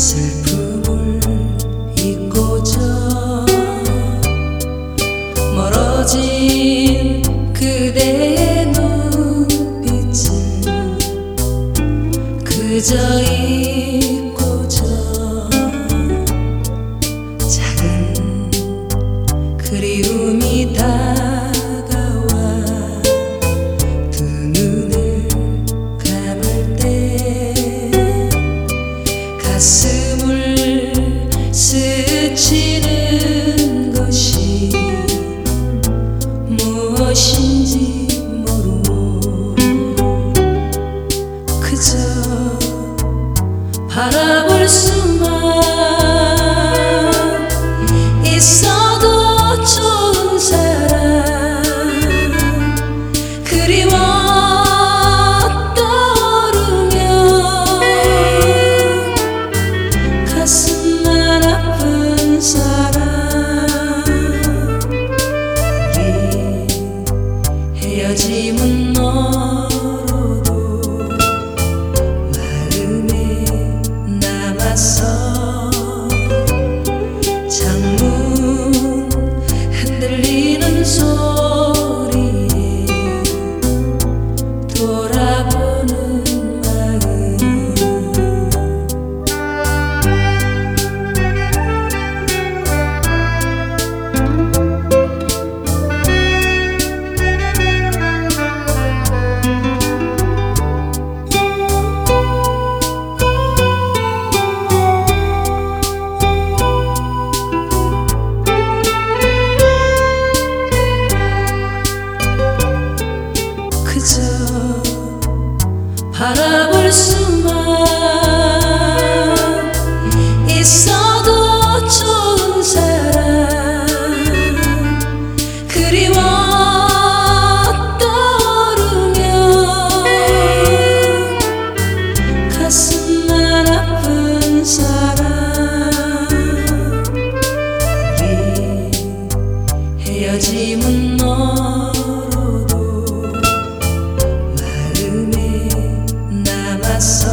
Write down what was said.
슬픔을 잊고자 멀어진 그대의 눈빛을 그저 잊고자 작은 그리움이 무엇인지 모르고 그저 바라볼 수만 헤어짐은 너로도 마음에 남았어 창문 흔들리는 소리 바라볼 수만 있어도 좋은 사람. 그리워 떠오르며 가슴만 아픈 사람 우리 헤어짐은 너 남